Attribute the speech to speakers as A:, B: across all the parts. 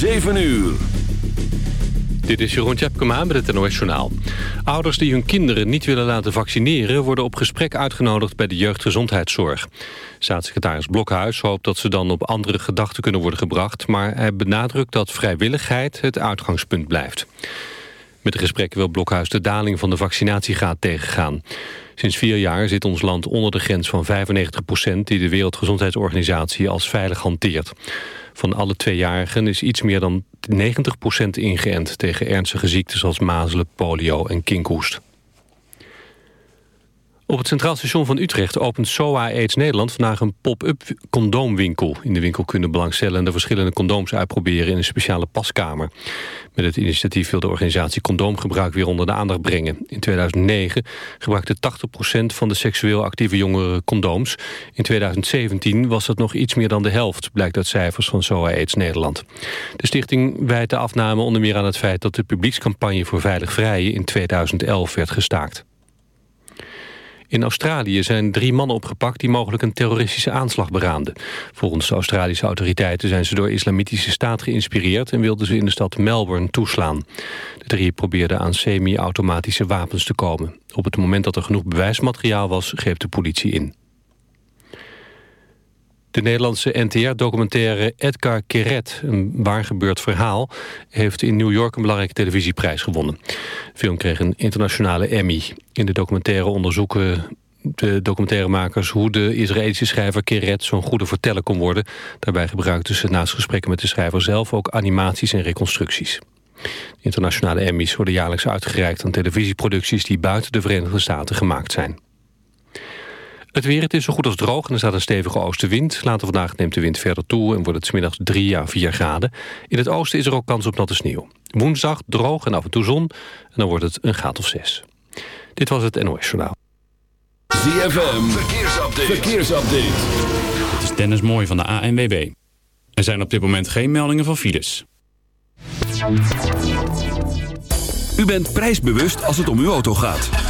A: 7 uur.
B: Dit is Jeroen Tjepkema met het NOS Journaal. Ouders die hun kinderen niet willen laten vaccineren... worden op gesprek uitgenodigd bij de jeugdgezondheidszorg. Staatssecretaris Blokhuis hoopt dat ze dan op andere gedachten kunnen worden gebracht... maar hij benadrukt dat vrijwilligheid het uitgangspunt blijft. Met de gesprekken wil Blokhuis de daling van de vaccinatiegraad tegengaan. Sinds vier jaar zit ons land onder de grens van 95% die de Wereldgezondheidsorganisatie als veilig hanteert. Van alle tweejarigen is iets meer dan 90% ingeënt tegen ernstige ziektes als mazelen, polio en kinkhoest. Op het Centraal Station van Utrecht opent SOA AIDS Nederland vandaag een pop-up condoomwinkel. In de winkel kunnen belangstellenden verschillende condooms uitproberen in een speciale paskamer. Met het initiatief wil de organisatie condoomgebruik weer onder de aandacht brengen. In 2009 gebruikte 80% van de seksueel actieve jongeren condooms. In 2017 was dat nog iets meer dan de helft, blijkt uit cijfers van SOA AIDS Nederland. De stichting wijt de afname onder meer aan het feit dat de publiekscampagne voor veilig vrijen in 2011 werd gestaakt. In Australië zijn drie mannen opgepakt die mogelijk een terroristische aanslag beraamden. Volgens de Australische autoriteiten zijn ze door islamitische staat geïnspireerd... en wilden ze in de stad Melbourne toeslaan. De drie probeerden aan semi-automatische wapens te komen. Op het moment dat er genoeg bewijsmateriaal was, greep de politie in. De Nederlandse NTR-documentaire Edgar Keret, een waargebeurd verhaal... heeft in New York een belangrijke televisieprijs gewonnen. De film kreeg een internationale Emmy. In de documentaire onderzoeken de documentairemakers... hoe de Israëlische schrijver Keret zo'n goede verteller kon worden. Daarbij gebruikten ze naast gesprekken met de schrijver zelf... ook animaties en reconstructies. Internationale Emmys worden jaarlijks uitgereikt aan televisieproducties... die buiten de Verenigde Staten gemaakt zijn. Het weer, het is zo goed als droog en er staat een stevige oostenwind. Later vandaag neemt de wind verder toe en wordt het smiddags 3 à 4 graden. In het oosten is er ook kans op natte sneeuw. Woensdag droog en af en toe zon en dan wordt het een graad of 6. Dit was het NOS Journaal.
A: ZFM, verkeersupdate. verkeersupdate.
C: Het is Dennis Mooi van de ANWB. Er zijn op dit moment geen meldingen van files.
A: U bent prijsbewust als het om uw auto gaat.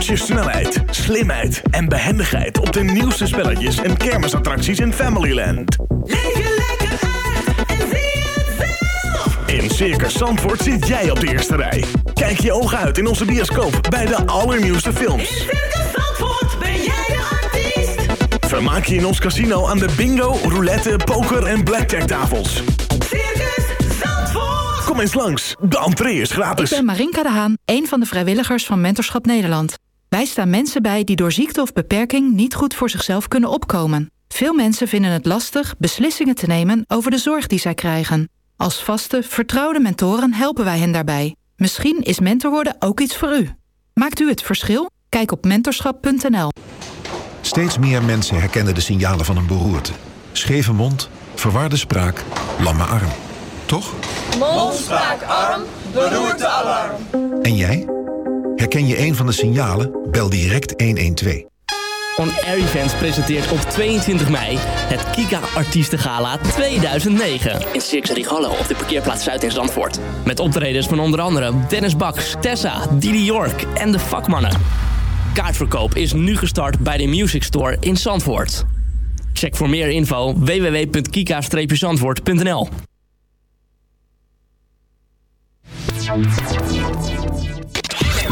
D: Toets je snelheid, slimheid en behendigheid op de nieuwste spelletjes en kermisattracties in Familyland.
E: Leef je lekker uit en zie het zelf.
D: In Circus Zandvoort zit jij op de eerste rij. Kijk je ogen uit in onze bioscoop bij de allernieuwste films.
E: In Circus Zandvoort ben jij de artiest.
D: Vermaak je in ons casino aan de bingo, roulette, poker en blackjack tafels.
E: Circus Zandvoort.
D: Kom eens langs, de entree is
F: Ik
D: gratis.
F: ben Marinka de Haan, een van de vrijwilligers van Mentorschap Nederland. Wij staan mensen bij die door ziekte of beperking niet goed voor zichzelf kunnen opkomen. Veel mensen vinden het lastig beslissingen te nemen over de zorg die zij krijgen. Als vaste, vertrouwde mentoren helpen wij hen daarbij. Misschien is mentor worden ook iets voor u. Maakt u het verschil? Kijk op mentorschap.nl.
G: Steeds meer mensen herkennen de signalen van een beroerte. Scheve mond, verwarde spraak, lamme arm. Toch?
H: Mond, spraak, arm, beroerte, alarm.
G: En jij? Herken je een van de signalen? Bel direct 112.
I: On Air Events presenteert op 22 mei het Kika Artiestengala 2009. In Circus Rigallo op de parkeerplaats Zuid in Zandvoort. Met optredens van onder andere Dennis Baks, Tessa, Didi York en de vakmannen. Kaartverkoop is nu gestart bij de Music Store in Zandvoort. Check voor meer info www.kika-zandvoort.nl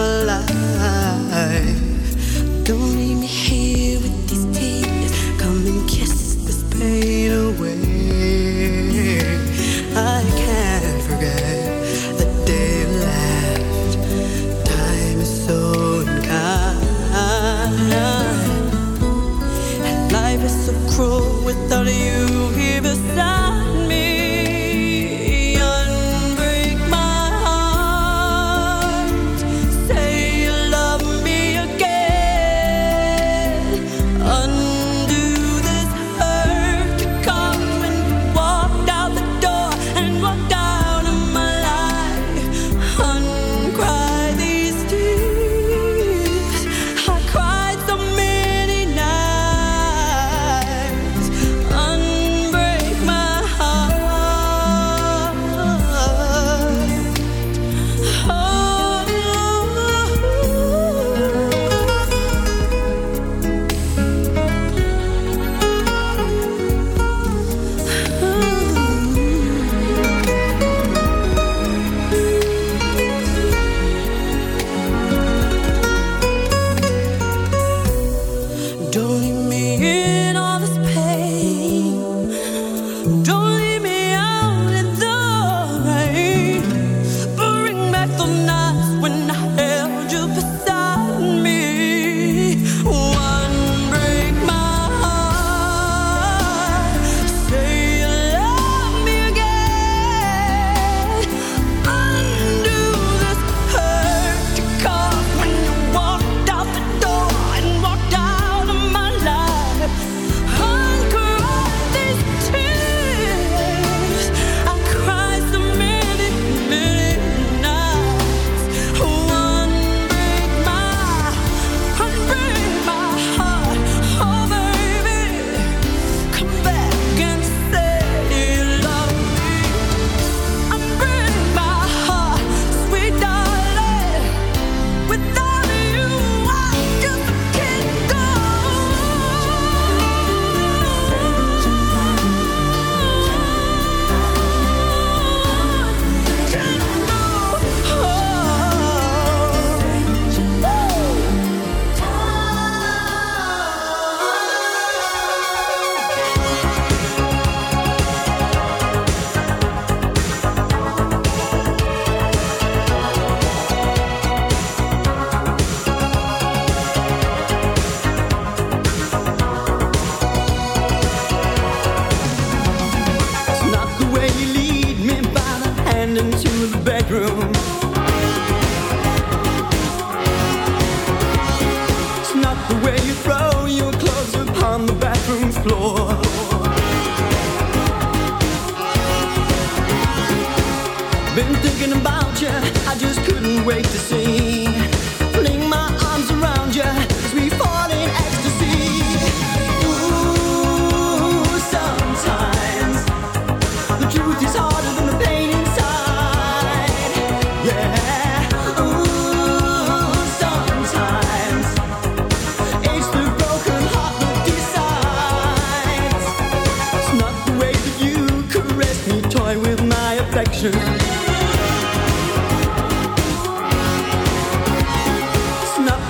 J: alive.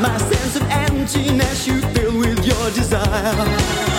J: My
K: sense of emptiness you fill with your desire.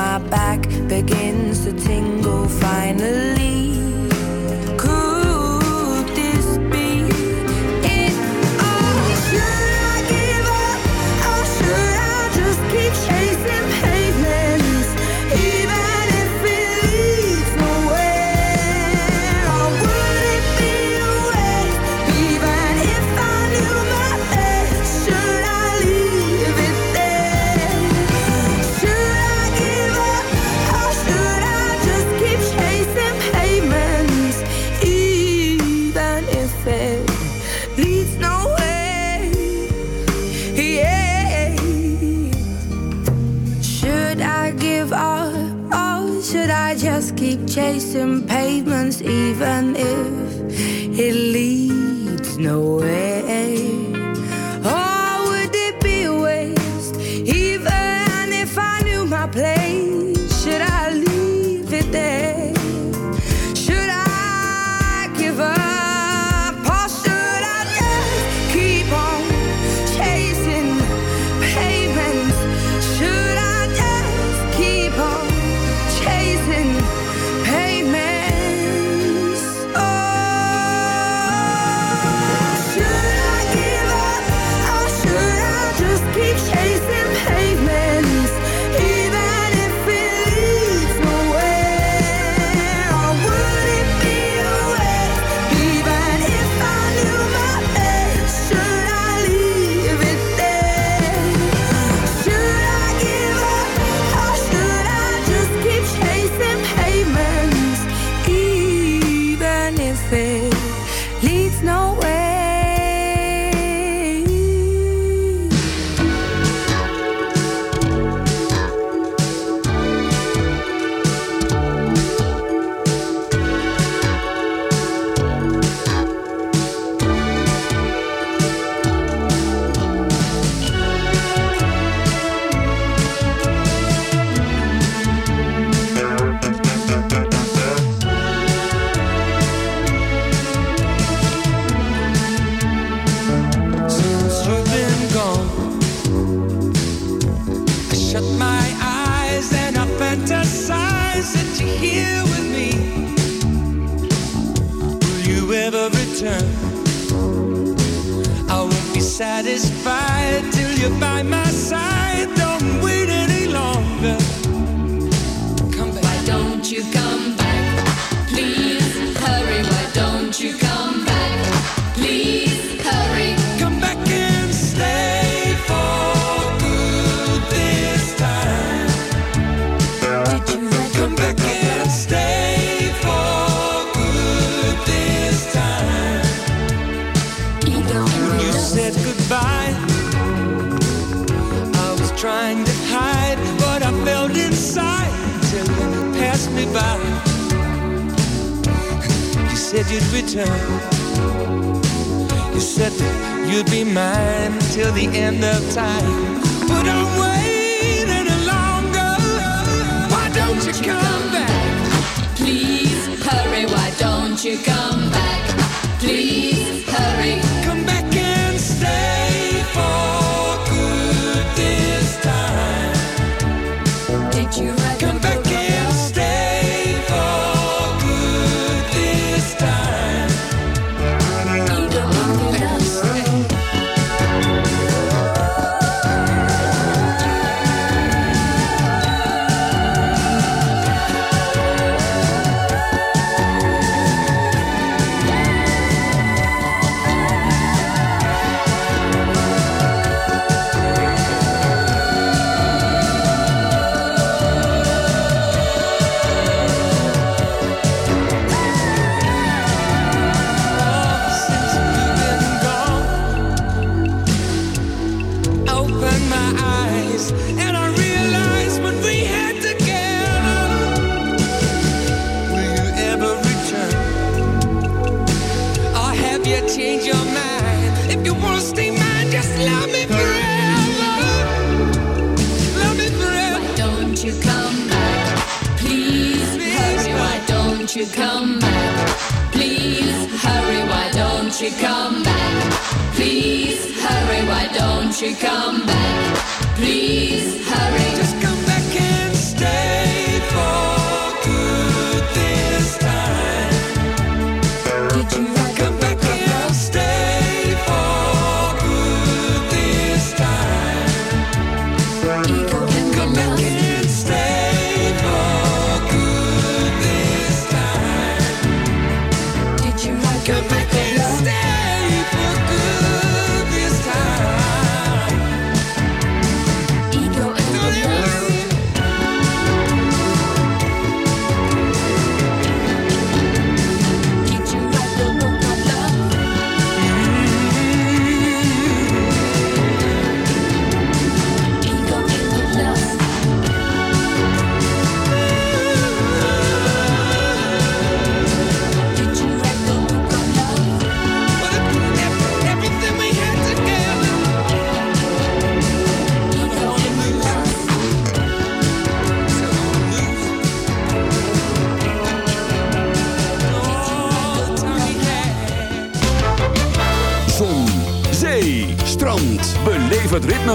J: My back begins to tingle. Finally, even if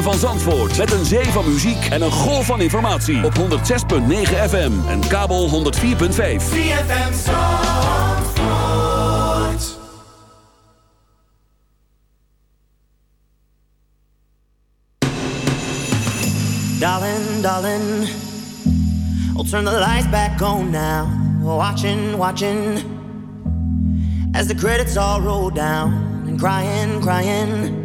A: van Zandvoort. Met een zee van muziek en een golf van informatie. Op 106.9 FM en kabel 104.5.
K: ZFM Zandvoort.
L: Darling, darling. I'll turn the lights back on now. Watching, watching. As the credits all roll down. And crying, crying.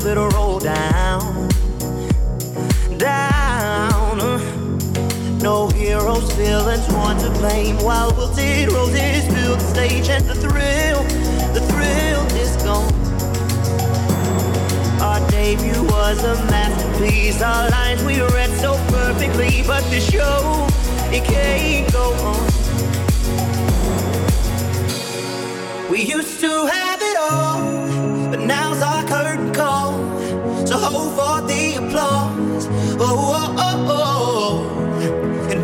L: velvet roll down, down. No heroes, villains, one to blame. While wilted roses zero the stage, and the thrill, the thrill is gone. Our debut was a masterpiece. Our lines we read so perfectly, but the show it can't go on. We used to have.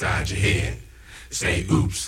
M: upside your head. Say oops.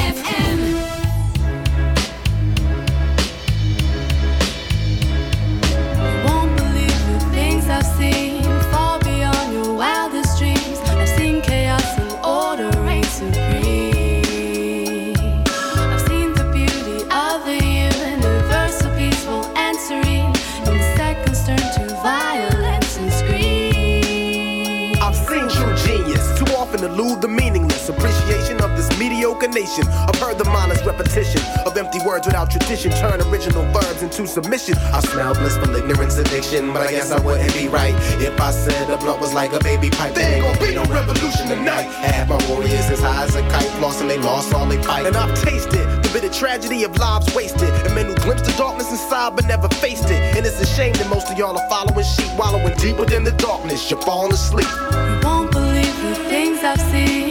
N: submission. I smell blissful ignorance addiction, but I guess I wouldn't be right if I said a blunt was like a baby pipe. There ain't gonna be no revolution tonight. Half my warriors as high as a kite, lost and they lost all they fight. And I've tasted the bitter tragedy of lives wasted, and men who glimpsed the darkness inside but never faced it. And it's a shame that most of y'all are following sheep, wallowing deeper than the darkness. You're falling asleep.
O: You won't believe the things I've seen.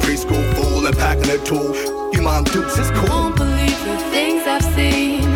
P: Preschool fool and packing a tool. You mom dukes, it's cool.
O: Won't believe the things I've seen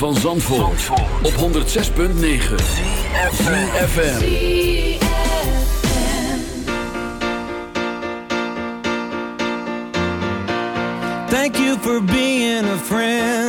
A: van Zandvoort, op 106.9 CFFM
Q: Thank you for being a friend.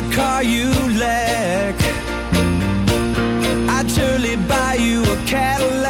Q: the car you lack. I'd surely buy you a Cadillac.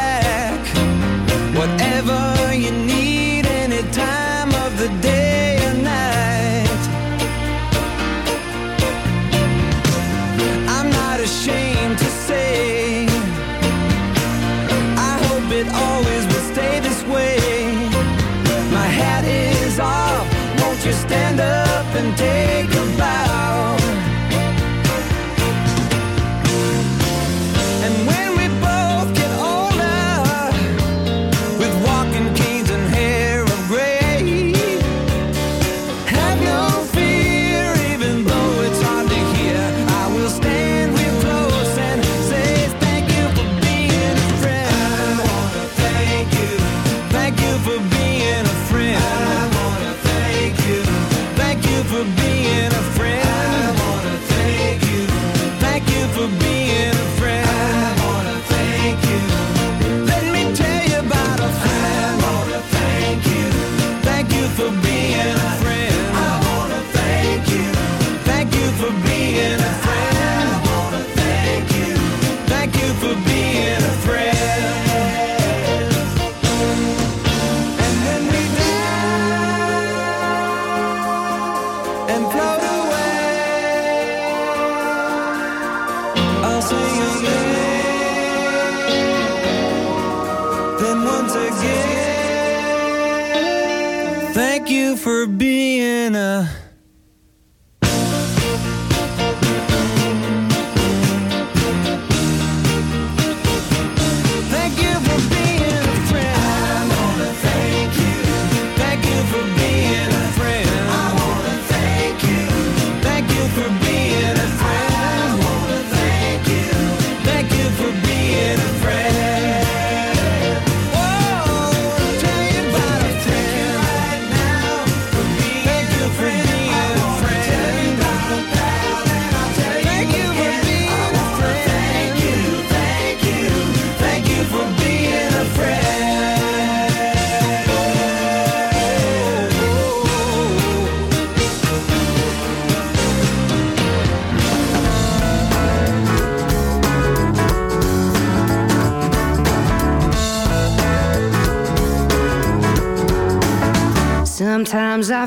Q: I